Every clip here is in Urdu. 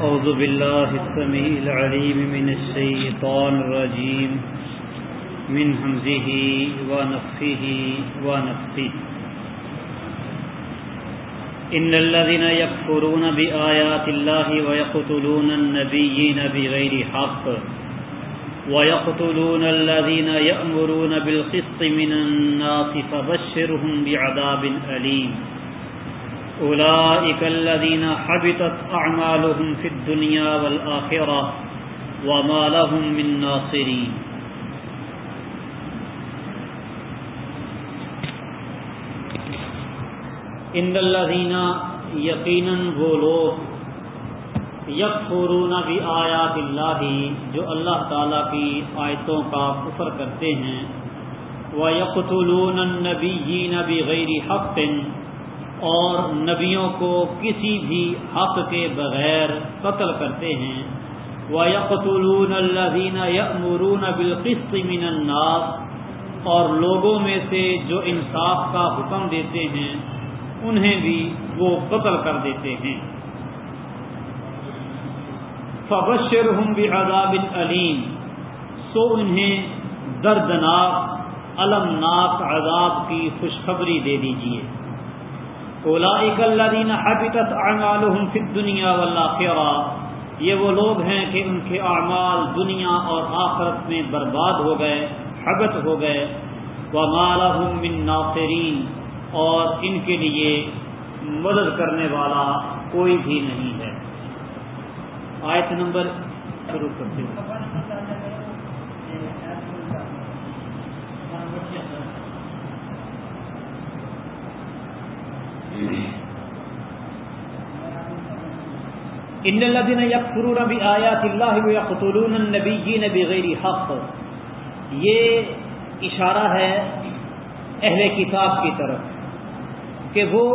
أعوذ بالله السميع العليم من الشيطان الرجيم. من همزه ونفخه ونفخه. إن الذين يكفرون بآيات الله ويقتلون النبيين بغير حق ويقتلون الذين يأمرون بالقسط من الناس فبشرهم بعذاب أليم. أولئك الذين حبطت أعمالهم في الدنيا والآخرة وما لهم من ناصرين. ان الذين یقینا وہ لوگ یکفرون بھی اللہ جو اللہ تعالی کی آیتوں کا کفر کرتے ہیں وہ یقتلون النبیین بغیر حق اور نبیوں کو کسی بھی حق کے بغیر قتل کرتے ہیں۔ وہ یقتلون الذین یأمرون بالقسط من الناس اور لوگوں میں سے جو انصاف کا حکم دیتے ہیں، انہیں بھی وہ قتل کر دیتے ہیں۔ فبشر ہوں بھی عذاب علیم سو انہیں دردناک المناک عذاب کی خوشخبری دے دیجیے اولئک الذین حبطت اعمالهم فی الدنیا والآخرہ، یہ وہ لوگ ہیں کہ ان کے اعمال دنیا اور آخرت میں برباد ہو گئے حبت ہو گئے۔ وما لهم من ناصرین، اور ان کے لیے مدد کرنے والا کوئی بھی نہیں ہے۔ آیت نمبر شروع کرتے ہیں۔ ان الذين يكفرون بآيات الله ويقتلون النبيين بغير حق. یہ اشارہ ہے اہل کتاب کی طرف کہ وہ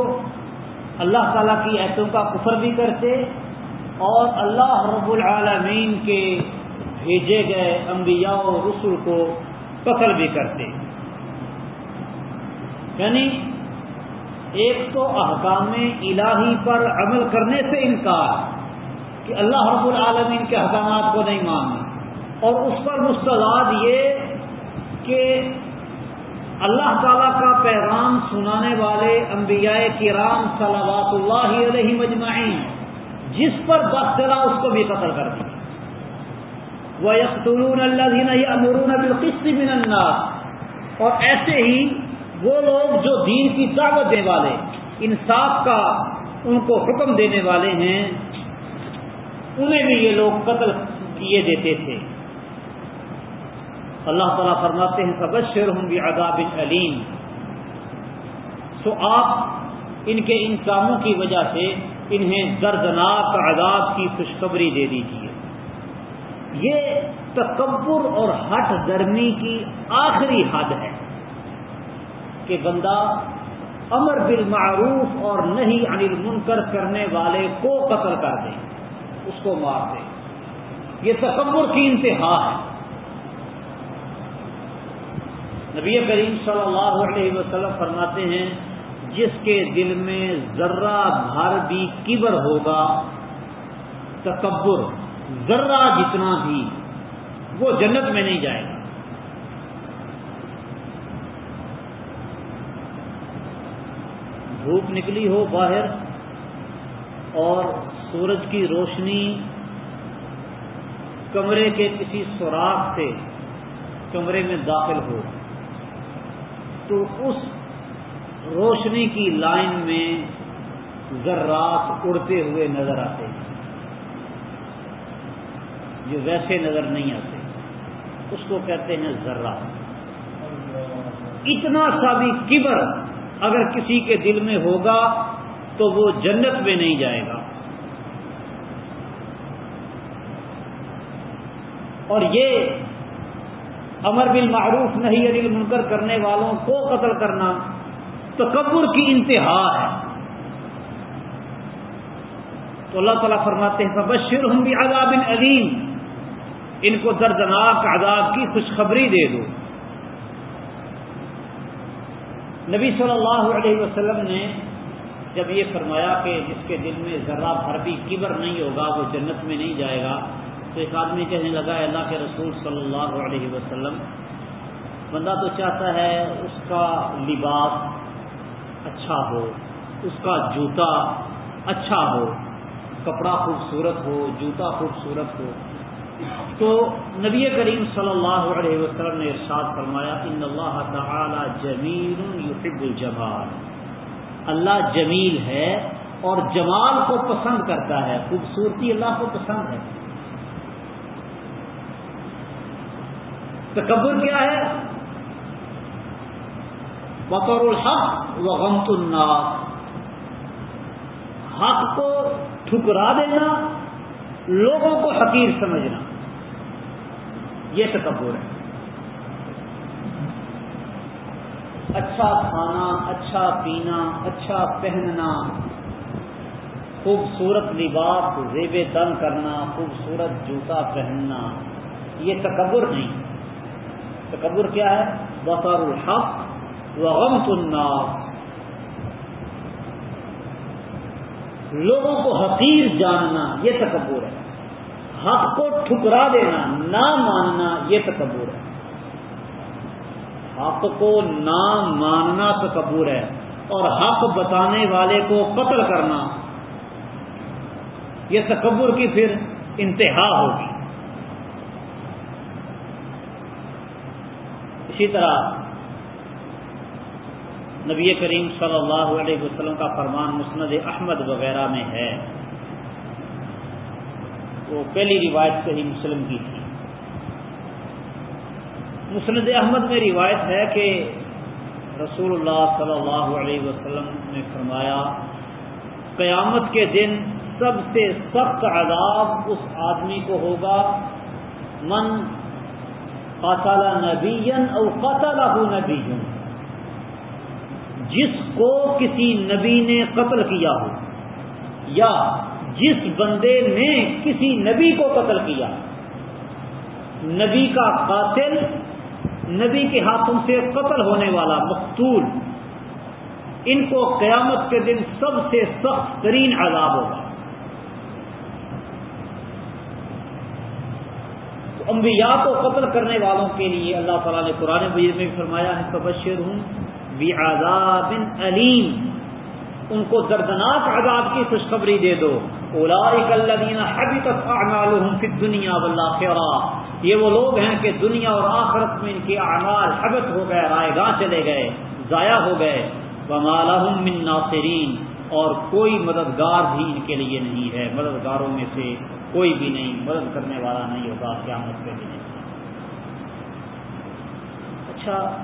اللہ تعالیٰ کی ایتوں کا کفر بھی کرتے اور اللہ رب العالمین کے بھیجے گئے انبیاء و رسول کو قتل بھی کرتے. یعنی ایک تو احکام الہی پر عمل کرنے سے انکار کہ اللہ رب العالمین کے احکامات کو نہیں ماننا اور اس پر مستضاد یہ کہ اللہ تعالیٰ کا پیغام سنانے والے انبیاء کرام صلوات اللہ علیہ مجمعین، جس پر بس چلا اس کو بھی قتل کر دیا۔ وہ یقتلون اللہ امرون بالقسط من الناس۔ اور ایسے ہی وہ لوگ جو دین کی دعوت دینے والے، انصاف کا ان کو حکم دینے والے ہیں، انہیں بھی یہ لوگ قتل کیے دیتے تھے۔ اللہ تعالیٰ فرماتے ہیں فبشر ہوں بھی عذاب علیم تو آپ ان کے ان کاموں کی وجہ سے انہیں دردناک عذاب کی خوشخبری دے دیجیے یہ تکبر اور ہٹ درمی کی آخری حد ہے۔ کہ بندہ امر بالمعروف اور نہیں انل منکر کرنے والے کو قتل کر دے، اس کو مار دے۔ یہ تکبر کی انتہا ہے۔ نبی کریم صلی اللہ علیہ وسلم فرماتے ہیں، جس کے دل میں ذرہ بھر بھی کبر ہوگا، تکبر ذرہ جتنا بھی، وہ جنت میں نہیں جائے گا۔ دھوپ نکلی ہو باہر اور سورج کی روشنی کمرے کے کسی سوراخ سے کمرے میں داخل ہو۔ تو اس روشنی کی لائن میں ذرات اڑتے ہوئے نظر آتے ہیں۔ جو ویسے نظر نہیں آتے، اس کو کہتے ہیں ذرہ اتنا سا بھی کبر اگر کسی کے دل میں ہوگا تو وہ جنت میں نہیں جائے گا۔ اور یہ امر بالمعروف نہیں انل منکر کرنے والوں کو قتل کرنا تکبر کی انتہا ہے۔ تو اللہ تعالیٰ فرماتے ہیں بشر ہوں بھی عذاب علیم ان کو دردناک عذاب کی خوشخبری دے دو۔ نبی صلی اللہ علیہ وسلم نے جب یہ فرمایا کہ جس کے دل میں ذرا بھر بھی کبر نہیں ہوگا، وہ جنت میں نہیں جائے گا، تو ایک آدمی کہنے لگا اللہ کے رسول صلی اللہ علیہ وسلم، بندہ تو چاہتا ہے اس کا لباس اچھا ہو، اس کا جوتا اچھا ہو، کپڑا خوبصورت ہو، جوتا خوبصورت ہو تو نبی کریم صلی اللہ علیہ وسلم نے ارشاد فرمایا، ان اللہ تعالی جمیل یحب الجمال. اللہ جمیل ہے اور جمال کو پسند کرتا ہے، خوبصورتی اللہ کو پسند ہے۔ تکبر کیا ہے؟ بطور الحق و غمت الناس حق کو ٹھکرا دینا لوگوں کو حقیر سمجھنا۔ یہ تکبر ہے۔ اچھا کھانا اچھا پینا اچھا پہننا، خوبصورت لباس، زیب تن کرنا، خوبصورت جوتا پہننا، یہ تکبر نہیں۔ تکبر کیا ہے؟ بطر الحق و غمت الناس لوگوں کو حقیر جاننا یہ تکبر ہے۔ حق کو ٹھکرا دینا، نہ ماننا یہ تکبر ہے۔ حق کو نہ ماننا تکبر ہے اور حق بتانے والے کو قتل کرنا، یہ تکبر کی پھر انتہا ہوگی۔ اسی طرح نبی کریم صلی اللہ علیہ وسلم کا فرمان مسند احمد وغیرہ میں ہے۔ وہ پہلی روایت سے ہی مسلم کی تھی۔ مسند احمد میں روایت ہے کہ رسول اللہ صلی اللہ علیہ وسلم نے فرمایا، قیامت کے دن سب سے سخت عذاب اس آدمی کو ہوگا، من قاتل نبی او قاتل نبی جس کو کسی نبی نے قتل کیا ہو، یا جس بندے نے کسی نبی کو قتل کیا۔ نبی کا قاتل نبی کے ہاتھوں سے قتل ہونے والا مقتول، ان کو قیامت کے دن سب سے سخت ترین عذاب ہوگا۔ انبیاء کو قتل کرنے والوں کے لیے اللہ تعالیٰ نے قرآن مجید میں فرمایا ہے تبشر ہوں عذاب علیم ان کو دردناک عذاب کی خوشخبری دے دو۔ دنیا یہ وہ لوگ ہیں کہ دنیا اور آخرت میں ان کے اعمال حبت ہو گئے، رائے گاہ چلے گئے، ضائع ہو گئے۔ من ناصرین۔ اور کوئی مددگار بھی ان کے لیے نہیں ہے۔ مددگاروں میں سے کوئی بھی نہیں۔ مدد کرنے والا نہیں ہوگا، قیامت کے دن اچھا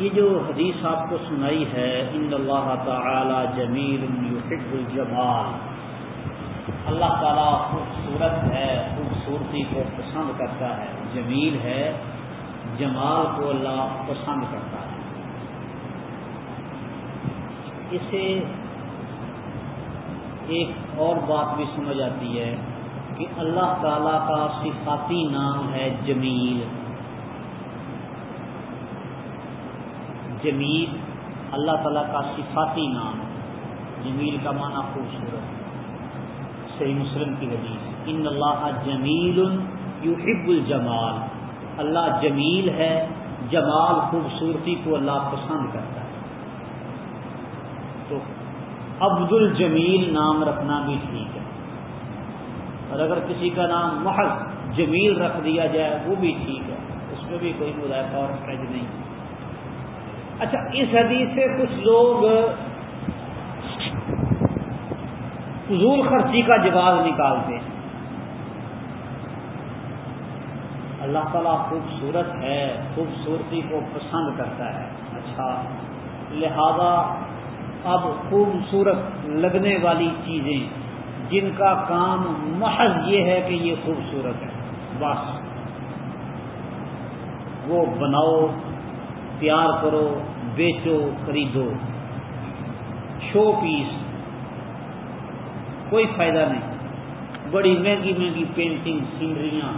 یہ جو حدیث آپ کو سنائی ہے ان اللہ تعالی جمیل یحب الجمال۔ اللہ تعالیٰ خوبصورت ہے، خوبصورتی کو پسند کرتا ہے، جمیل ہے، جمال کو اللہ پسند کرتا ہے۔ اسے ایک اور بات بھی سمجھ آتی ہے کہ اللہ تعالیٰ کا صفاتی نام ہے جمیل۔ جمیل، اللہ تعالیٰ کا صفاتی نام۔ جمیل کا معنی خوبصورت صحیح مسلم کی حدیث ان اللہ جمیل یحب الجمال۔ اللہ جمیل ہے، جمال خوبصورتی کو اللہ پسند کرتا ہے۔ تو عبد الجمیل نام رکھنا بھی ٹھیک ہے۔ اور اگر کسی کا نام محض جمیل رکھ دیا جائے، وہ بھی ٹھیک ہے۔ اس میں بھی کوئی مذائقہ اور فرض نہیں۔ اچھا اس حدیث سے کچھ لوگ فضول خرچی کا جواب نکالتے ہیں۔ اللہ تعالیٰ خوبصورت ہے، خوبصورتی کو پسند کرتا ہے۔ اچھا لہذا اب خوبصورت لگنے والی چیزیں، جن کا کام محض یہ ہے کہ یہ خوبصورت ہے بس۔ وہ بناؤ تیار کرو، بیچو، خریدو۔ شو پیس کوئی فائدہ نہیں۔ بڑی مہنگی مہنگی پینٹنگ سینریاں۔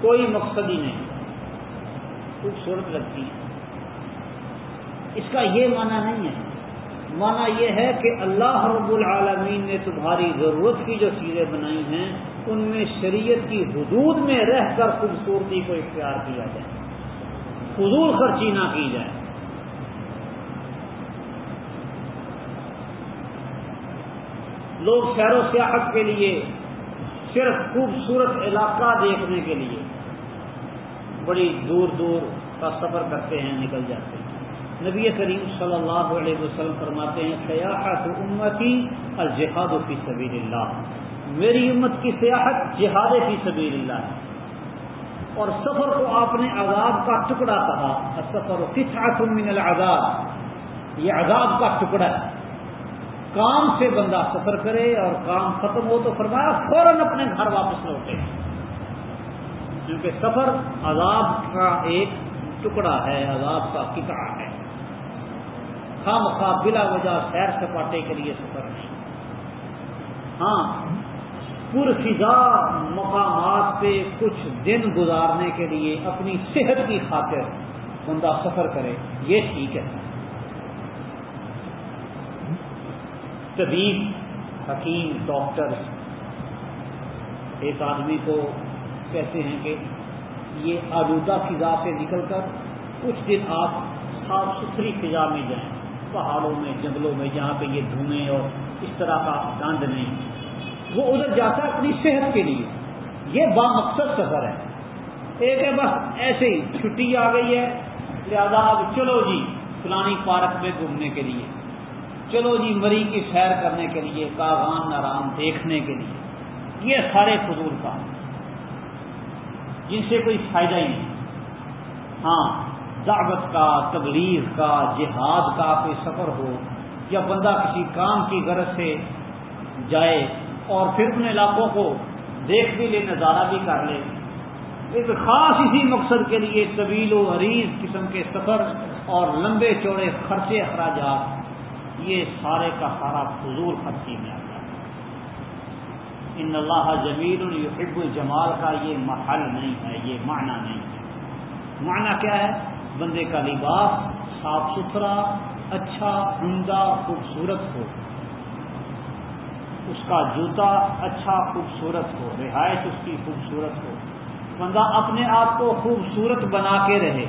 کوئی مقصد ہی نہیں۔ خوبصورت لگتی ہے اس کا یہ معنی نہیں ہے۔ مانا یہ ہے کہ اللہ رب العالمین نے تمہاری ضرورت کی جو چیزیں بنائی ہیں، ان میں شریعت کی حدود میں رہ کر خوبصورتی کو اختیار کیا جائے۔ فضول خرچی نہ کی جائے۔ لوگ سیر و سیاحت کے لیے صرف خوبصورت علاقہ دیکھنے کے لیے بڑی دور دور کا سفر کرتے ہیں، نکل جاتے ہیں۔ نبی کریم صلی اللہ علیہ وسلم فرماتے ہیں، سیاحت امتی الجہاد فی سبیل اللہ۔ میری امت کی سیاحت جہاد فی سبیل اللہ ہے۔ اور سفر کو آپ نے عذاب کا ٹکڑا کہا۔ سفر و کس من العذاب۔ یہ عذاب کا ٹکڑا ہے۔ کام سے بندہ سفر کرے اور کام ختم ہو تو فرمایا فوراً اپنے گھر واپس لوٹے۔ کیونکہ سفر عذاب کا ایک ٹکڑا ہے، عذاب کا ککڑا ہے۔ خام خواہ بلا وجہ سیر سپاٹے کے لیے سفر نہیں ہاں پرفضا مقامات پہ کچھ دن گزارنے کے لیے اپنی صحت کی خاطر بندہ سفر کرے، یہ ٹھیک ہے۔ طبیب، حکیم، ڈاکٹر، ایک آدمی کو کہتے ہیں کہ یہ آلودہ فضا سے نکل کر کچھ دن آپ صاف ستھری فضا میں جائیں، پہاڑوں میں، جنگلوں میں، جہاں پہ یہ دھوئیں اور اس طرح کا گند نہیں وہ ادھر جاتا ہے اپنی صحت کے لیے۔ یہ با مقصد سفر ہے۔ ایک ہے بس ایسے ہی، چھٹی آ گئی ہے۔ لہذا اب چلو جی فلانی پارک میں گھومنے کے لیے۔ چلو جی مری کی سیر کرنے کے لیے، کاغان آرام دیکھنے کے لیے۔ یہ سارے فضول کام۔ جن سے کوئی فائدہ ہی نہیں۔ ہاں دعوت کا، تبلیغ کا، جہاد کا، کوئی سفر ہو یا بندہ کسی کام کی غرض سے جائے اور پھر ان علاقوں کو دیکھ بھی لے، نظارہ بھی کر لے۔ ایک خاص اسی مقصد کے لیے طویل و عریض قسم کے سفر اور لمبے چوڑے خرچے، اخراجات، یہ سارے کا سارا فضول خرچی میں آتا ہے۔ ان اللہ جمیل الحب الجمال کا یہ محل نہیں ہے، یہ معنی نہیں ہے۔ معنی کیا ہے؟ بندے کا لباس صاف ستھرا اچھا عمدہ، خوبصورت ہو۔ اس کا جوتا اچھا خوبصورت ہو، رہائش اس کی خوبصورت ہو۔ بندہ اپنے آپ کو خوبصورت بنا کے رہے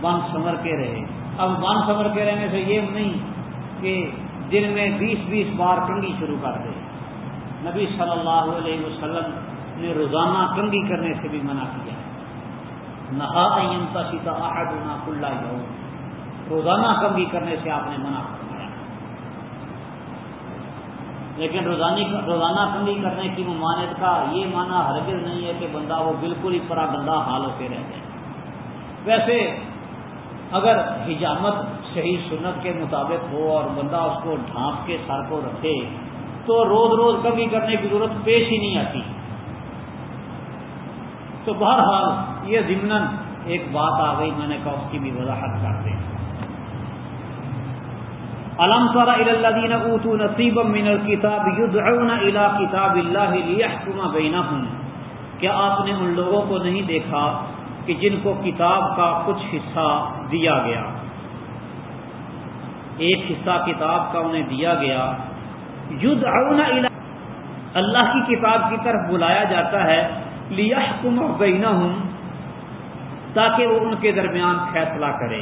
بن سنور کے رہے۔ اب بن سنور کے رہنے سے یہ نہیں کہ دن میں بیس بیس بار کنگی شروع کر دے۔ نبی صلی اللہ علیہ وسلم نے روزانہ کنگی کرنے سے بھی منع کیا۔ نہا سیتا آہد نہ کھلا روزانہ کنگی کرنے سے آپ نے منع فرمایا لیکن روزانی روزانہ کنگی کرنے کی ممانت کا یہ معنی ہرگز نہیں ہے کہ بندہ وہ بالکل ہی پرا گندہ حال ہوتے رہ جائے ویسے اگر حجامت صحیح سنت کے مطابق ہو اور بندہ اس کو ڈھانپ کے سر کو رکھے تو روز روز کمی کرنے کی ضرورت پیش ہی نہیں آتی۔ تو بہرحال یہ ضمن ایک بات آ گئی میں نے کہا اس کی بھی وضاحت کر دیں۔ علم سارا الدین اتو نصیب من الکتاب یدعون الى کتاب اللہ لیحکم بینہم۔ کیا آپ نے ان لوگوں کو نہیں دیکھا کہ جن کو کتاب کا کچھ حصہ دیا گیا؟ ایک حصہ کتاب کا انہیں دیا گیا۔ ید اللہ کی کتاب کی طرف بلایا جاتا ہے لیا کم تاکہ وہ ان کے درمیان فیصلہ کرے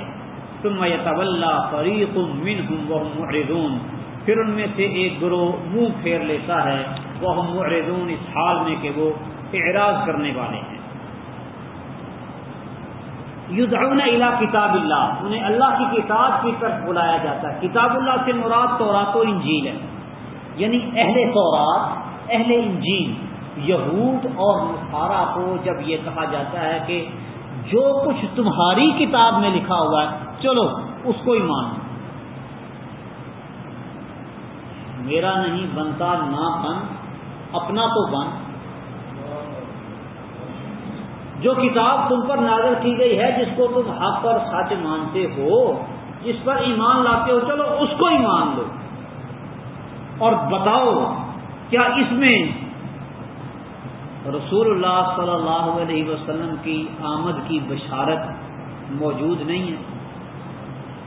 تم طول فریق من ہوں وہ معردون پھر ان میں سے ایک گروہ منہ پھیر لیتا ہے وہ معردون اس حال میں کہ وہ اعراض کرنے والے ہیں۔ یدعون الى کتاب اللہ، انہیں اللہ کی کتاب کی طرف بلایا جاتا ہے۔ کتاب اللہ سے مراد تورات و انجیل ہے۔ یعنی اہل تورات، اہل انجیل، یہود اور نصارہ کو جب یہ کہا جاتا ہے کہ جو کچھ تمہاری کتاب میں لکھا ہوا ہے چلو، اس کو ہی مانو۔ میرا نہیں، بنتا نہ بن، اپنا تو بن۔ جو کتاب تم پر نازل کی گئی ہے، جس کو تم حق اور سچ مانتے ہو، جس پر ایمان لاتے ہو، چلو اس کو ہی مان لو۔ اور بتاؤ، کیا اس میں رسول اللہ صلی اللہ علیہ وسلم کی آمد کی بشارت موجود نہیں ہے؟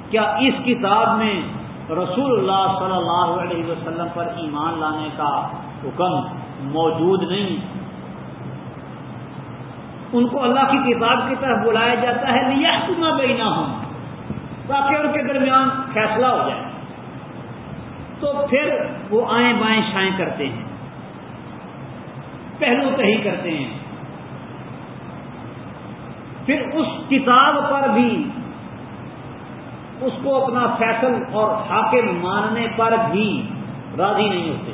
کیا اس کتاب میں رسول اللہ صلی اللہ علیہ وسلم پر ایمان لانے کا حکم موجود نہیں؟ ان کو اللہ کی کتاب کی طرف بلایا جاتا ہے لیا تمہ بینا ہوں تاکہ ان کے درمیان فیصلہ ہو جائے۔ تو پھر وہ آئیں بائیں شائیں کرتے ہیں۔ پہلو تہی کرتے ہیں۔ پھر اس کتاب پر بھی اس کو اپنا فیصل اور حاکم ماننے پر بھی راضی نہیں ہوتے۔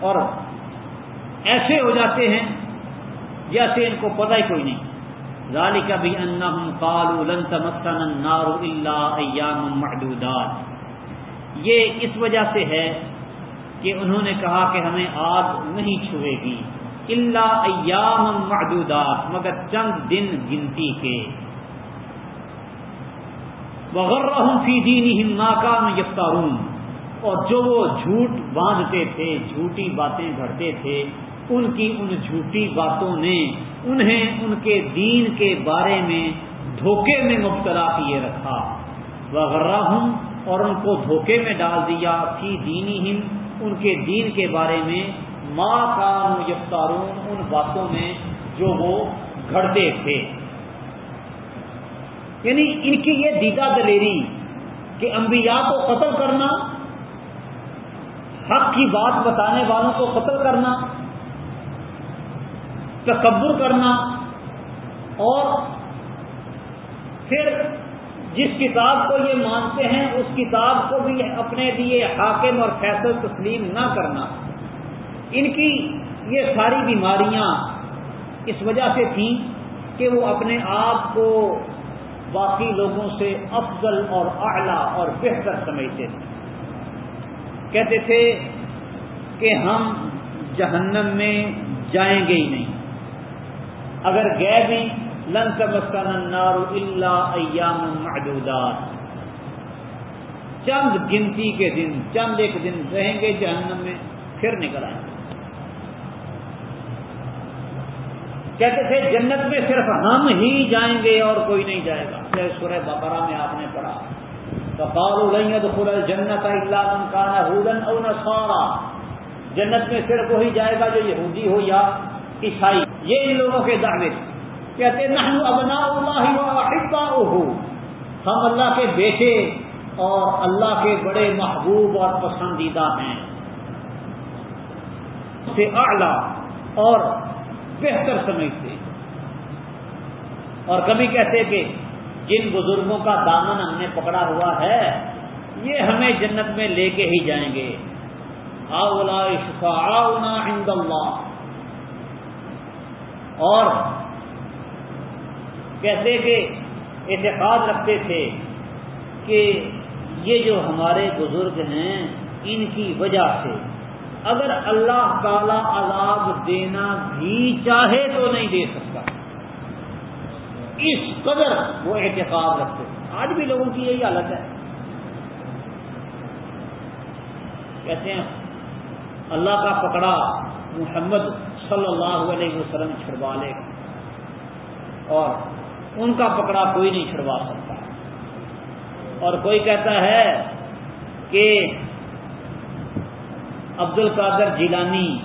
اور ایسے ہو جاتے ہیں جیسے ان کو پتہ ہی کوئی نہیں۔ لالی کا بھی ان کالو لن تمسن نارو اللہ ایام محدودات یہ اس وجہ سے ہے کہ انہوں نے کہا کہ ہمیں آگ نہیں چھوئے گی۔ اللہ ایام محدودات مگر چند دن گنتی کے۔ وغیرہ فی دین ناکام یفتارون، اور جو وہ جھوٹ باندھتے تھے، جھوٹی باتیں گھڑتے تھے، ان کی ان جھوٹی باتوں نے انہیں ان کے دین کے بارے میں دھوکے میں مبتلا کیے رکھا۔ وغیرہ اور ان کو دھوکے میں ڈال دیا۔ فی دینی ہند ان کے دین کے بارے میں ماں کام یفتارون ان باتوں میں جو وہ گھڑتے تھے۔ یعنی ان کی یہ دیدہ دلیری کہ انبیاء کو قتل کرنا، حق کی بات بتانے والوں کو قتل کرنا، تکبر کرنا، اور پھر جس کتاب کو یہ مانتے ہیں، اس کتاب کو بھی اپنے لیے حاکم اور فیصل تسلیم نہ کرنا۔ ان کی یہ ساری بیماریاں اس وجہ سے تھیں کہ وہ اپنے آپ کو باقی لوگوں سے افضل اور اعلیٰ اور بہتر سمجھتے تھے۔ کہتے تھے کہ ہم جہنم میں جائیں گے ہی نہیں۔ اگر گئے بھی لن تمسکن النار اللہ ایام معدودات۔ چند گنتی کے دن، چند ایک دن رہیں گے جہنم میں، پھر نکل آئیں۔ کہتے تھے، جنت میں صرف ہم ہی جائیں گے اور کوئی نہیں جائے گا۔ سورہ بقرہ میں آپ نے پڑھا۔ تو جنت اللہ کا نہ او جنت میں صرف وہی جائے گا جو یہودی ہو یا عیسائی۔ یہ ان لوگوں کے دعوے کہتے نحن ابنا اللہ ہم اللہ کے بیٹے اور اللہ کے بڑے محبوب اور پسندیدہ ہیں۔ سے اعلی اور بہتر سمجھتے اور کبھی کہتے کہ جن بزرگوں کا دامن ہم نے پکڑا ہوا ہے، یہ ہمیں جنت میں لے کے ہی جائیں گے۔ آؤلا شفا عند اللہ۔ اور کہتے کہ اعتقاد رکھتے تھے کہ یہ جو ہمارے بزرگ ہیں، ان کی وجہ سے اگر اللہ تعالی عذاب دینا بھی چاہے تو نہیں دے سکتا۔ اس قدر وہ احتساب رکھتے آج بھی لوگوں کی یہی حالت ہے۔ کہتے ہیں، اللہ کا پکڑا محمد صلی اللہ علیہ وسلم چھڑوا لے گا۔ اور ان کا پکڑا کوئی نہیں چھڑوا سکتا۔ اور کوئی کہتا ہے کہ عبد القادر جیلانی،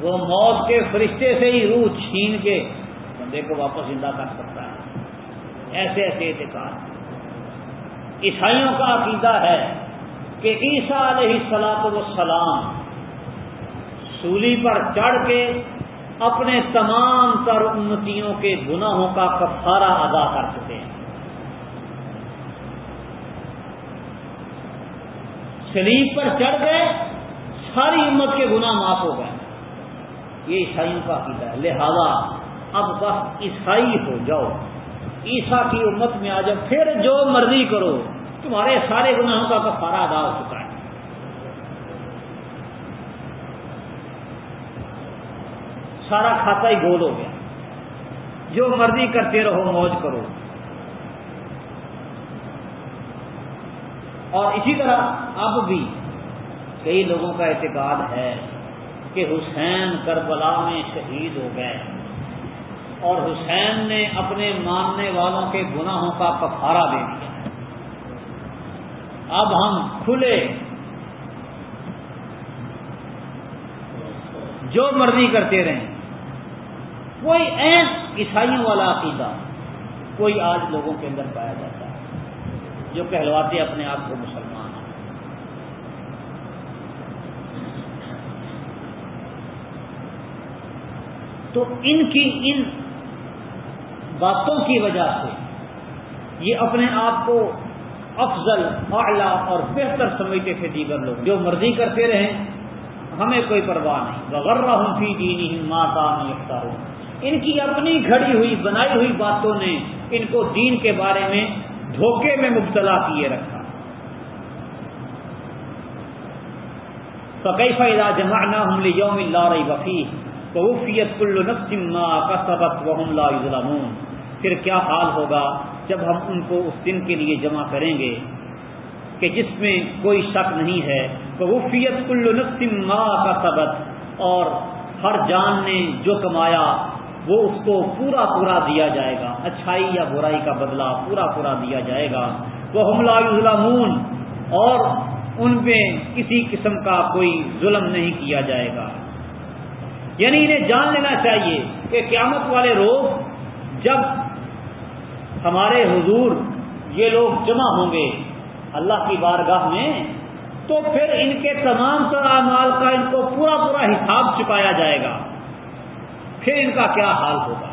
وہ موت کے فرشتے سے ہی روح چھین کے بندے کو واپس زندہ کر سکتا ہے۔ ایسے ایسے اعتقاد۔ عیسائیوں کا عقیدہ ہے کہ عیسیٰ علیہ سلاط وسلام سولی پر چڑھ کے اپنے تمام تر امتیوں کے گناہوں کا کفارہ ادا کر چکے ہیں۔ شریف پر چڑھ گئے ساری امت کے گناہ معاف ہو گئے۔ یہ عیسائیوں کا عقیدہ ہے۔ لہذا اب بس عیسائی ہو جاؤ۔ عیسا کی امت میں آ جاؤ۔ پھر جو مرضی کرو۔ تمہارے سارے گناہوں کا کفارہ ادا ہو چکا ہے۔ سارا کھاتا ہی گول ہو گیا۔ جو مرضی کرتے رہو، موج کرو۔ اور اسی طرح اب بھی کئی لوگوں کا اعتقاد ہے کہ حسین کربلا میں شہید ہو گئے اور حسین نے اپنے ماننے والوں کے گناہوں کا کفارہ دے دیا۔ اب ہم کھلے۔ جو مرضی کرتے رہیں۔ کوئی این عیسائیوں والا عقیدہ کوئی آج لوگوں کے اندر پایا جاتا ہے جو کہلواتے اپنے آپ کو مسلمان ہیں تو ان کی ان باتوں کی وجہ سے یہ اپنے آپ کو افضل، اعلیٰ اور بہتر سمجھتے تھے دیگر لوگ۔ جو مرضی کرتے رہیں، ہمیں کوئی پرواہ نہیں۔ بغرہ ہوں فی دینی ماتا میں لکھتا ہوں ان کی اپنی گھڑی ہوئی، بنائی ہوئی باتوں نے ان کو دین کے بارے میں دھوکے میں مبتلا کیے رکھا۔ فقی فیضا جمع نہ ہم یوم اللہ رہی وفی بحفیت کل نسما کا سبق و لا پھر کیا حال ہوگا جب ہم ان کو اس دن کے لیے جمع کریں گے کہ جس میں کوئی شک نہیں ہے۔ بحفیت کل نسما کا سبق اور ہر جان نے جو کمایا وہ اس کو پورا پورا دیا جائے گا۔ اچھائی یا برائی کا بدلہ پورا پورا دیا جائے گا۔ وہ حملہ ظلمون اور ان پہ کسی قسم کا کوئی ظلم نہیں کیا جائے گا۔ یعنی انہیں جان لینا چاہیے کہ قیامت والے روز جب ہمارے حضور یہ لوگ جمع ہوں گے اللہ کی بارگاہ میں، تو پھر ان کے تمام تر اعمال کا ان کو پورا پورا حساب چکایا جائے گا۔ پھر ان کا کیا حال ہوگا؟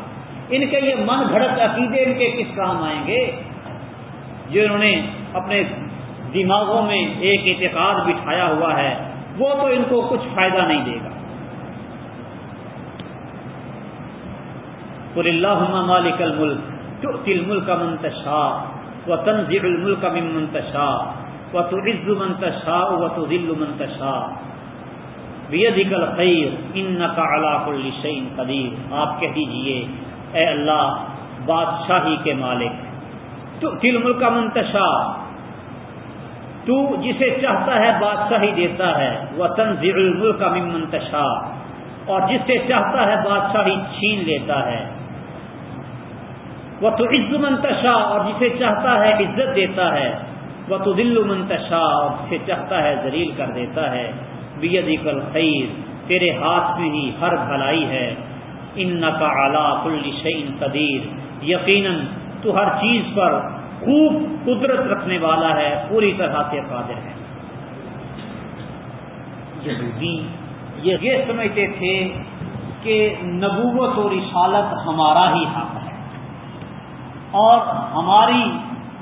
ان کے یہ من گھڑت عقیدے ان کے کس کام آئیں گے؟ جو انہوں نے اپنے دماغوں میں ایک اعتقاد بٹھایا ہوا ہے، وہ تو ان کو کچھ فائدہ نہیں دے گا۔ پور اللہ مالک الملک تل ملک منتشا و تنظیم الملک من منتشا و تو عز منتشا و تو دل منتشا بیدکل خیر ان کا علاق الشعین قدیر آپ کہہ دیجیے، اے اللہ بادشاہی کے مالک تو دل ملک کا منتشا تو جسے چاہتا ہے بادشاہی دیتا ہے وہ تنظیر الملک کا منتشا اور جس سے چاہتا ہے بادشاہی چھین لیتا ہے وہ تو عز منتشا اور جسے چاہتا ہے عزت دیتا ہے۔ وہ تو دل منتشا اور جسے چاہتا ہے ذلیل کر دیتا ہے۔ بیدک الخیر تیرے ہاتھ میں ہی ہر بھلائی ہے۔ ان کا اعلیٰ کل شعین قدیر یقیناً تو ہر چیز پر خوب قدرت رکھنے والا ہے، پوری طرح سے قادر ہے۔ یہودی یہ سمجھتے تھے کہ نبوت اور رسالت ہمارا ہی حق ہے۔ اور ہماری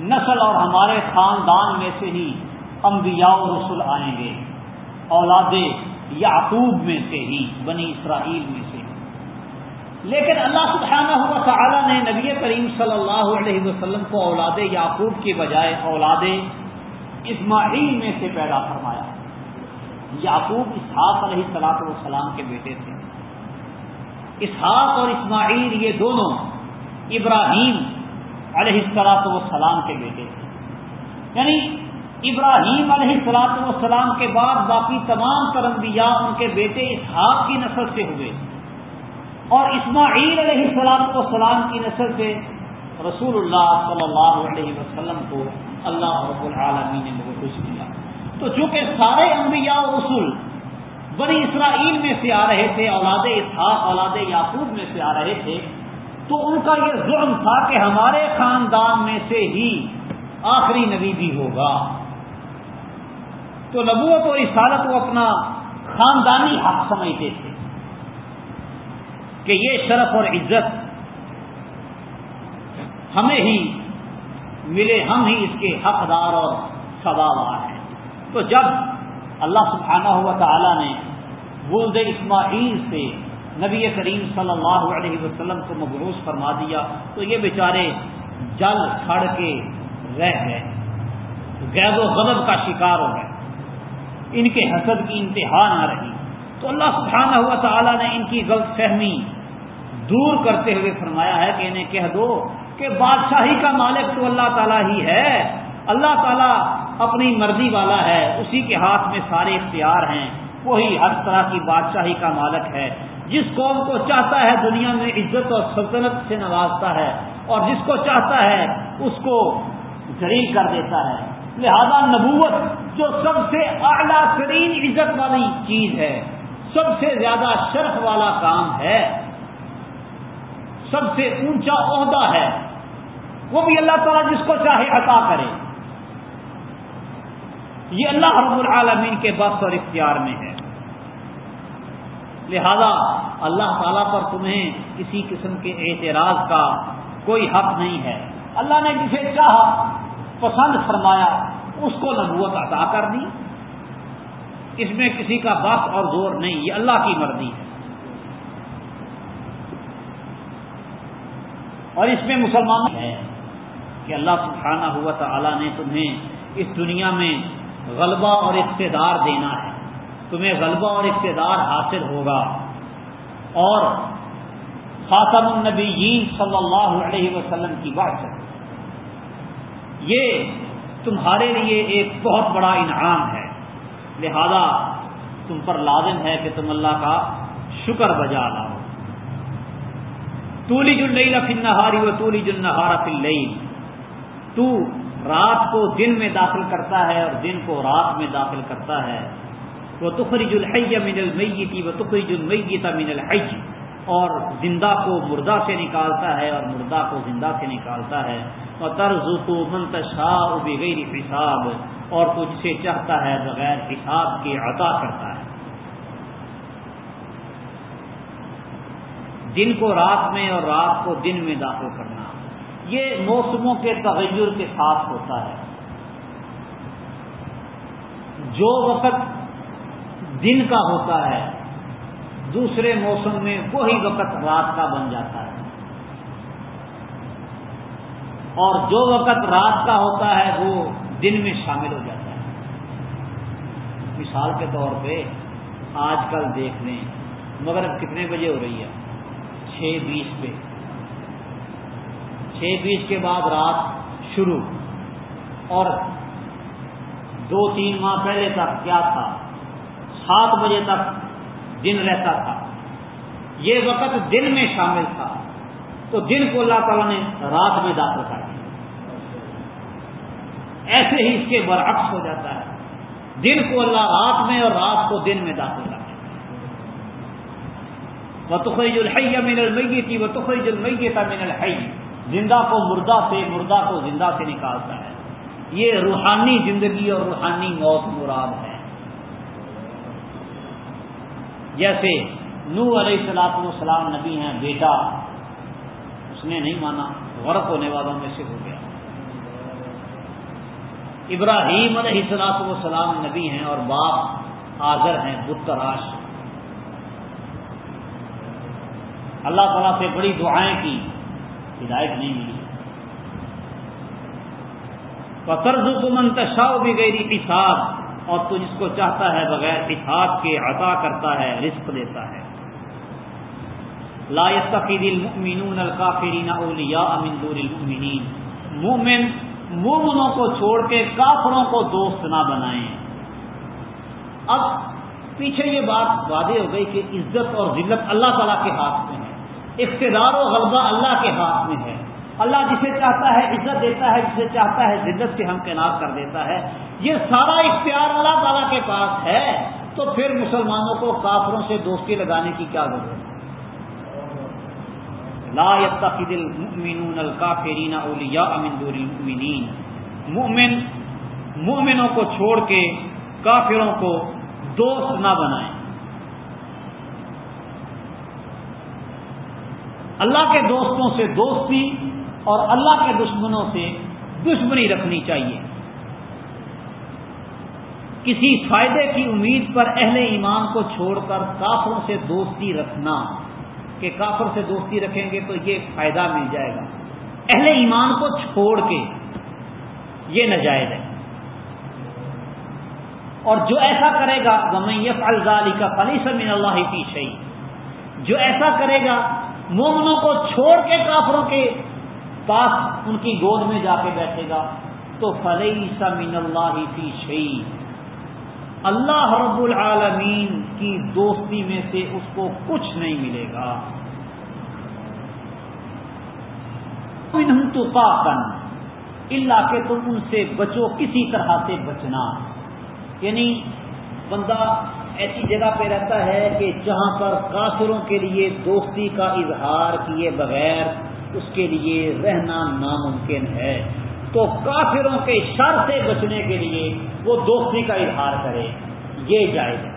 نسل اور ہمارے خاندان میں سے ہی انبیاء و رسول آئیں گے۔ اولاد یعقوب میں سے ہی، بنی اسرائیل میں سے۔ لیکن اللہ سبحانہ ہوا تعالی نے نبی کریم صلی اللہ علیہ وسلم کو اولاد یعقوب کے بجائے اولاد اسماعیل میں سے پیدا فرمایا۔ یعقوب اسحاق علیہ السلاط والسلام کے بیٹے تھے۔ اسحاق اور اسماعیل یہ دونوں ابراہیم علیہ السلاط والسلام کے بیٹے تھے۔ یعنی ابراہیم علیہ السلاط والسلام کے بعد باقی تمام ترنبیاء ان کے بیٹے اسحاق کی نسل سے ہوئے۔ اور اسماعیل علیہ السلام والسلام کی نسل سے رسول اللہ صلی اللہ علیہ وسلم کو اللہ رب العالمین نے محفوظ کیا۔ تو چونکہ سارے انبیاء و رسول بنی اسرائیل میں سے آ رہے تھے، اولاد اسحاق، اولاد یعقوب میں سے آ رہے تھے تو ان کا یہ ظلم تھا کہ ہمارے خاندان میں سے ہی آخری نبی بھی ہوگا۔ تو نبوت اور رسالت کو اپنا خاندانی حق سمجھتے تھے کہ یہ شرف اور عزت ہمیں ہی ملے، ہم ہی اس کے حقدار اور سوابار ہیں۔ تو جب اللہ سبحانہ ہوا تعالی نے ولد اسماعیل سے نبی کریم صلی اللہ علیہ وسلم کو مبروس فرما دیا تو یہ بیچارے جل کھڑ کے رہ گئے۔ غیر و غضب کا شکار ہو گئے۔ ان کے حسد کی انتہا نہ رہی۔ تو اللہ سبحانہ ہوا تعالیٰ نے ان کی غلط فہمی دور کرتے ہوئے فرمایا ہے کہ انہیں کہہ دو کہ بادشاہی کا مالک تو اللہ تعالیٰ ہی ہے۔ اللہ تعالیٰ اپنی مرضی والا ہے۔ اسی کے ہاتھ میں سارے اختیار ہیں۔ وہی ہر طرح کی بادشاہی کا مالک ہے۔ جس قوم کو چاہتا ہے دنیا میں عزت اور سلطنت سے نوازتا ہے اور جس کو چاہتا ہے اس کو ذریع کر دیتا ہے۔ لہذا نبوت جو سب سے اعلیٰ ترین عزت والی چیز ہے، سب سے زیادہ شرف والا کام ہے۔ سب سے اونچا عہدہ ہے۔ وہ بھی اللہ تعالیٰ جس کو چاہے عطا کرے۔ یہ اللہ رب العالمین کے بس اور اختیار میں ہے۔ لہذا اللہ تعالیٰ پر تمہیں کسی قسم کے اعتراض کا کوئی حق نہیں ہے۔ اللہ نے جسے چاہا پسند فرمایا، اس کو نبوت عطا کر دی اس میں کسی کا بس اور زور نہیں، یہ اللہ کی مرضی ہے۔ اور اس میں مسلمان ہے کہ اللہ سبحانہ ہوا تعالی نے تمہیں اس دنیا میں غلبہ اور اقتدار دینا ہے۔ تمہیں غلبہ اور اقتدار حاصل ہوگا۔ اور خاتم النبیین صلی اللہ علیہ وسلم کی بات یہ تمہارے لیے ایک بہت بڑا انعام ہے۔ لہذا تم پر لازم ہے کہ تم اللہ کا شکر بجا لاؤ۔ تولی جن فی النہاری و تولی جن فی تو رات کو دن میں داخل کرتا ہے اور دن کو رات میں داخل کرتا ہے۔ وہ تخریج الحی من المیتی و تخریج المیت من الحی اور زندہ کو مردہ سے نکالتا ہے اور مردہ کو زندہ سے نکالتا ہے اور طرز کو منتشا بغیر حساب اور کچھ سے چاہتا ہے بغیر حساب کے عطا کرتا ہے۔ دن کو رات میں اور رات کو دن میں داخل کرنا، یہ موسموں کے تغیر کے ساتھ ہوتا ہے۔ جو وقت دن کا ہوتا ہے، دوسرے موسم میں وہی وقت رات کا بن جاتا ہے۔ اور جو وقت رات کا ہوتا ہے، وہ دن میں شامل ہو جاتا ہے۔ مثال کے طور پہ آج کل دیکھ لیں مگر کتنے بجے ہو رہی ہے؟ چھ بیس پہ۔ چھ بیس کے بعد رات شروع۔ اور دو تین ماہ پہلے تک کیا تھا؟ سات بجے تک دن رہتا تھا۔ یہ وقت دن میں شامل تھا۔ تو دن کو اللہ تعالیٰ نے رات میں داخل کر دیا۔ ایسے ہی اس کے برعکس ہو جاتا ہے۔ دن کو اللہ رات میں اور رات کو دن میں داخل کر دیتا وہ تخریج الحیہ من المیتی وہ تخریج المیتا من الحی زندہ کو مردہ سے مردہ کو زندہ سے نکالتا ہے۔ یہ روحانی زندگی اور روحانی موت مراد ہے۔ جیسے نو علیہ السلاط والسلام نبی ہیں، بیٹا۔ اس نے نہیں مانا، غرق ہونے والوں میں سے ہو گیا۔ ابراہیم علیہ السلاط والسلام نبی ہیں اور باپ آزر ہیں بتراش اللہ تعالیٰ سے بڑی دعائیں کی، ہدایت نہیں ملی۔ قرض کو منتشا بھی گئی حساب۔ اور تو جس کو چاہتا ہے بغیر حساب کے عطا کرتا ہے، رزق دیتا ہے۔ لا يستقید المؤمنون الکافرین اولیاء من دور المؤمنین۔ مومن، مومنوں کو چھوڑ کے کافروں کو دوست نہ بنائیں۔ اب پیچھے یہ بات واضح ہو گئی کہ عزت اور ذلت اللہ تعالیٰ کے ہاتھ میں ہے۔ اقتدار و غلبہ اللہ کے ہاتھ میں ہے۔ اللہ جسے چاہتا ہے، عزت دیتا ہے، جسے چاہتا ہے ذلت سے ہمکنار کر دیتا ہے۔ یہ سارا اختیار اللہ تعالیٰ کے پاس ہے۔ تو پھر مسلمانوں کو کافروں سے دوستی لگانے کی کیا ضرورت ہے؟ لا يتخذ المؤمنون الكافرین اولیاء من دون المؤمنین۔ مؤمن، مؤمنوں کو چھوڑ کے کافروں کو دوست نہ بنائیں۔ اللہ کے دوستوں سے دوستی اور اللہ کے دشمنوں سے دشمنی رکھنی چاہیے۔ کسی فائدے کی امید پر اہل ایمان کو چھوڑ کر کافروں سے دوستی رکھنا، کہ کافر سے دوستی رکھیں گے تو یہ فائدہ مل جائے گا۔ اہل ایمان کو چھوڑ کے یہ نجائز ہے۔ اور جو ایسا کرے گا وہ الزالی کا فلی سمین اللہ کی شہی جو ایسا کرے گا، مومنوں کو چھوڑ کے کافروں کے پاس ان کی گود میں جا کے بیٹھے گا۔ تو فلئی سمین اللہ فی شہی اللہ رب العالمین کی دوستی میں سے اس کو کچھ نہیں ملے گا۔ تو پاکن اللہ کے تم ان سے بچو، کسی طرح سے بچنا۔ یعنی بندہ ایسی جگہ پہ رہتا ہے کہ جہاں پر کافروں کے لیے دوستی کا اظہار کیے بغیر اس کے لیے رہنا ناممکن ہے۔ تو کافروں کے شر سے بچنے کے لیے وہ دوستی کا اظہار کرے۔ یہ جائز ہے۔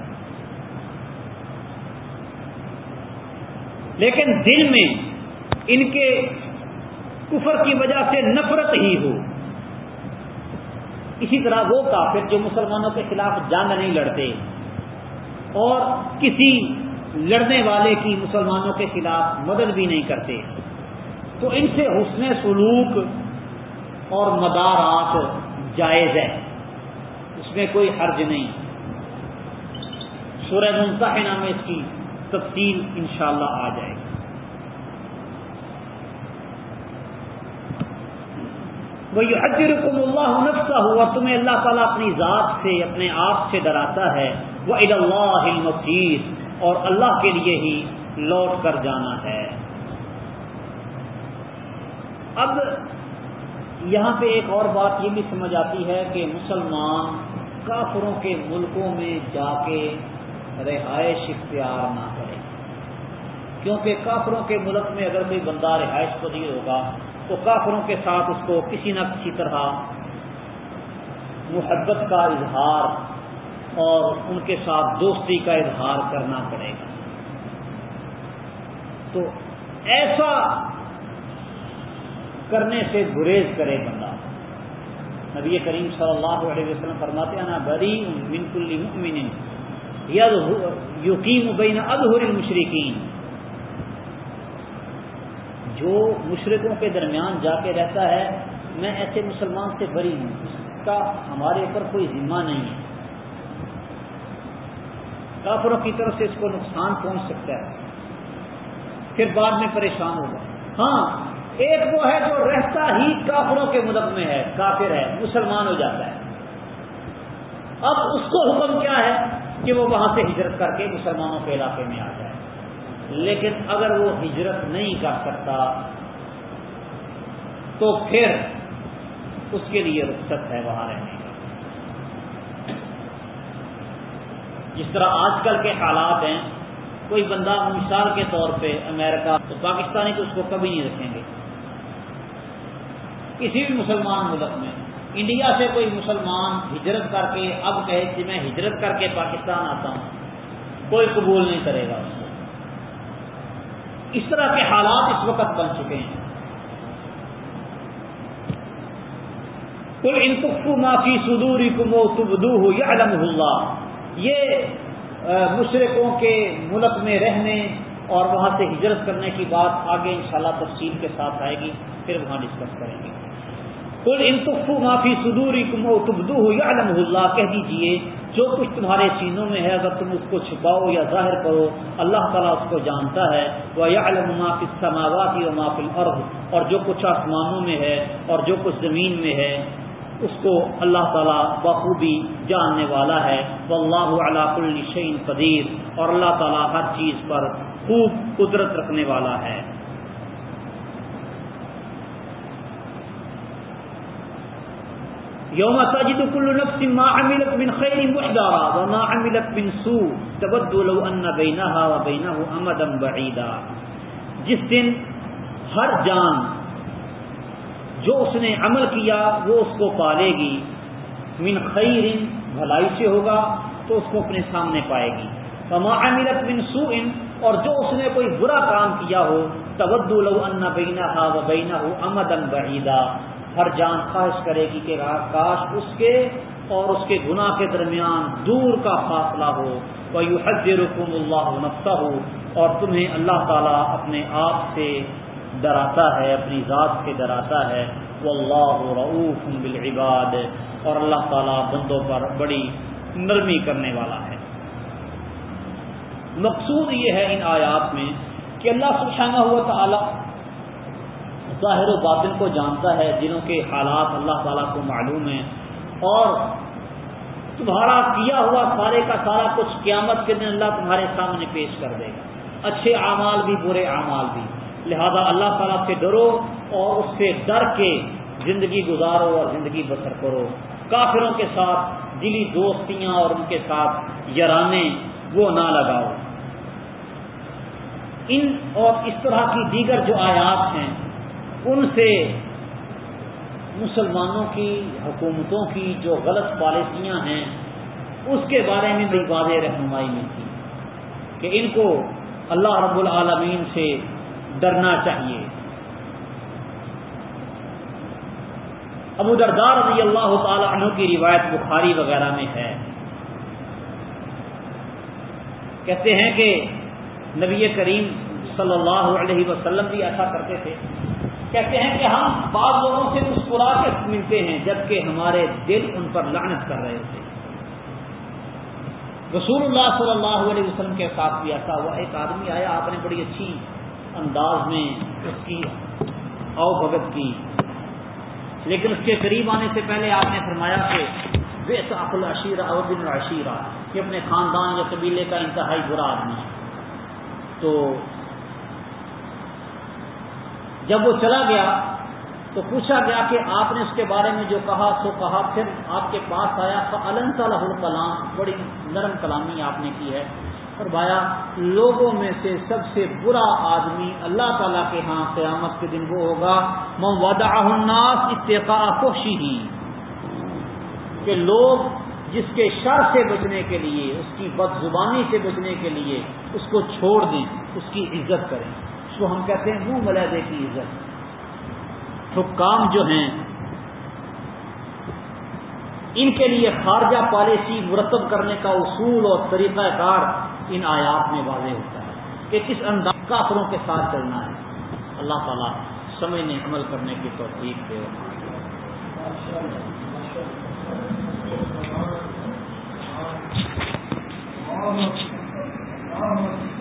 لیکن دل میں ان کے کفر کی وجہ سے نفرت ہی ہو۔ اسی طرح وہ کافر جو مسلمانوں کے خلاف جنگ نہیں لڑتے اور کسی لڑنے والے کی مسلمانوں کے خلاف مدد بھی نہیں کرتے۔ تو ان سے حسن سلوک اور مدارات جائز ہے اس میں کوئی حرج نہیں۔ سورہ منتحنہ میں اس کی تفصیل انشاءاللہ آ جائے گی۔ وہی حجرکم اللہ نفسہ ہوا تمہیں اللہ تعالیٰ اپنی ذات سے، اپنے آپ سے ڈراتا ہے۔ وہ اللہ اور اللہ کے لیے ہی لوٹ کر جانا ہے۔ اب یہاں پہ ایک اور بات یہ بھی سمجھ آتی ہے کہ مسلمان کافروں کے ملکوں میں جا کے رہائش اختیار نہ کرے۔ کیونکہ کافروں کے ملک میں اگر کوئی بندہ رہائش پذیر ہوگا تو کافروں کے ساتھ اس کو کسی نہ کسی طرح محبت کا اظہار اور ان کے ساتھ دوستی کا اظہار کرنا پڑے گا۔ تو ایسا کرنے سے گریز کرے بندہ۔ نبی کریم صلی اللہ علیہ وسلم فرماتے ہیں نا بری من کل مؤمن یقین بین ادہر المشرقین جو مشرقوں کے درمیان جا کے رہتا ہے، میں ایسے مسلمان سے بری ہوں، اس کا ہمارے اوپر کوئی ذمہ نہیں ہے۔ کافروں کی طرف سے اس کو نقصان پہنچ سکتا ہے۔ پھر بعد میں پریشان ہوگا ہاں ایک وہ ہے جو رہتا ہی کافروں کے ملک میں ہے، کافر ہے، مسلمان ہو جاتا ہے۔ اب اس کو حکم کیا ہے کہ وہ وہاں سے ہجرت کر کے مسلمانوں کے علاقے میں آ جائے۔ لیکن اگر وہ ہجرت نہیں کر سکتا، تو پھر اس کے لیے رخصت ہے وہاں رہنے کا۔ جس طرح آج کل کے حالات ہیں، کوئی بندہ مثال کے طور پہ امریکہ تو پاکستانی تو اس کو کبھی نہیں رکھیں گے۔ کسی بھی مسلمان ملک میں انڈیا سے کوئی مسلمان ہجرت کر کے اب کہے کہ میں ہجرت کر کے پاکستان آتا ہوں، کوئی قبول نہیں کرے گا اس کو۔ اس طرح کے حالات اس وقت بن چکے ہیں۔ کل انتخو معافی سدوری کمو تبدو ہو یا علم اللہ۔ یہ مشرقوں کے ملک میں رہنے اور وہاں سے ہجرت کرنے کی بات آگے انشاءاللہ تفصیل کے ساتھ آئے گی، پھر وہاں ڈسکس کریں گے۔ کل انتخو معافی سدوری کمو تبدو ہو یا علم اللہ۔ کہہ دیجیے، جو کچھ تمہارے سینوں میں ہے، اگر تم اس کو چھپاؤ یا ظاہر کرو، اللہ تعالیٰ اس کو جانتا ہے۔ وہ یا علم معافی سماواتی و معافی عرب اور جو کچھ آسمانوں میں ہے اور جو کچھ زمین میں ہے، اس کو اللہ تعالیٰ بخوبی جاننے والا ہے۔ وہ اللہ علاق الشعین قدیر اور اللہ تعالیٰ ہر چیز پر خوب قدرت رکھنے والا ہے۔ یوم تجد كل نفس ما عملت من خير محضرا وما عملت من سوء. تود لو ان بينها وبينه امدا بعيدا. جس دن ہر جان جو اس نے عمل کیا وہ اس کو پالے گی. من خیر بھلائی سے ہوگا تو اس کو اپنے سامنے پائے گی. وما عملت من سوء اور جو اس نے کوئی برا کام کیا ہو، تود لو ان بينها وبينه امدا بعيدا. ہر جان خواہش کرے گی کہ کاش اس کے اور اس کے گناہ کے درمیان دور کا فاصلہ ہو۔ وہ یو حج رکم اللہ نفسہ ہو اور تمہیں اللہ تعالیٰ اپنے آپ سے ڈراتا ہے، اپنی ذات سے ڈراتا ہے۔ وہ اللہ رعوف بالعباد۔ اور اللہ تعالیٰ بندوں پر بڑی نرمی کرنے والا ہے۔ مقصود یہ ہے ان آیات میں کہ اللہ سبحانہ ہوا تعالیٰ ظاہر و باطن کو جانتا ہے جنہوں کے حالات اللہ تعالیٰ کو معلوم ہیں۔ اور تمہارا کیا ہوا سارے کا سارا کچھ قیامت کے دن اللہ تمہارے سامنے پیش کر دے گا۔ اچھے اعمال بھی، برے اعمال بھی۔ لہذا اللہ تعالیٰ سے ڈرو اور اس سے ڈر کے زندگی گزارو اور زندگی بسر کرو۔ کافروں کے ساتھ دلی دوستیاں اور ان کے ساتھ یرانے وہ نہ لگاؤ۔ ان اور اس طرح کی دیگر جو آیات ہیں ان سے مسلمانوں کی، حکومتوں کی جو غلط پالیسیاں ہیں، اس کے بارے میں بھی واضح رہنمائی ملتی کہ ان کو اللہ رب العالمین سے ڈرنا چاہیے۔ ابو دردار رضی اللہ تعالی عنہ کی روایت بخاری وغیرہ میں ہے۔ کہتے ہیں کہ نبی کریم صلی اللہ علیہ وسلم بھی ایسا کرتے تھے۔ کہتے ہیں کہ ہم بعض لوگوں سے مسکرا کے ملتے ہیں، جبکہ ہمارے دل ان پر لعنت کر رہے تھے رسول اللہ صلی اللہ علیہ وسلم کے ساتھ بھی ایسا ہوا۔ ایک آدمی آیا، آپ نے بڑی اچھی انداز میں اس کی او بھگت کی۔ لیکن اس کے قریب آنے سے پہلے آپ نے فرمایا کہ بے ساخل عشیرہ اور بن العشیرہ کہ اپنے خاندان یا قبیلے کا انتہائی برا آدمی۔ ہے تو جب وہ چلا گیا تو پوچھا گیا کہ آپ نے اس کے بارے میں جو کہا سو کہا، پھر آپ کے پاس آیا الن صلاح الکلام بڑی نرم کلامی آپ نے کی ہے۔ فرمایا، لوگوں میں سے سب سے برا آدمی اللہ تعالیٰ کے ہاں قیامت کے دن وہ ہوگا۔ ودا الناس اتقاء خوشی ہی کہ لوگ جس کے شر سے بچنے کے لیے، اس کی بد زبانی سے بچنے کے لیے اس کو چھوڑ دیں، اس کی عزت کریں۔ اس کو ہم کہتے ہیں منہ ملحدے کی عزت۔ حکام جو ہیں، ان کے لیے خارجہ پالیسی مرتب کرنے کا اصول اور طریقہ کار ان آیات میں واضح ہوتا ہے کہ کس انداز کافروں کے ساتھ چلنا ہے۔ اللہ تعالیٰ سمجھنے، عمل کرنے کی توفیق دے۔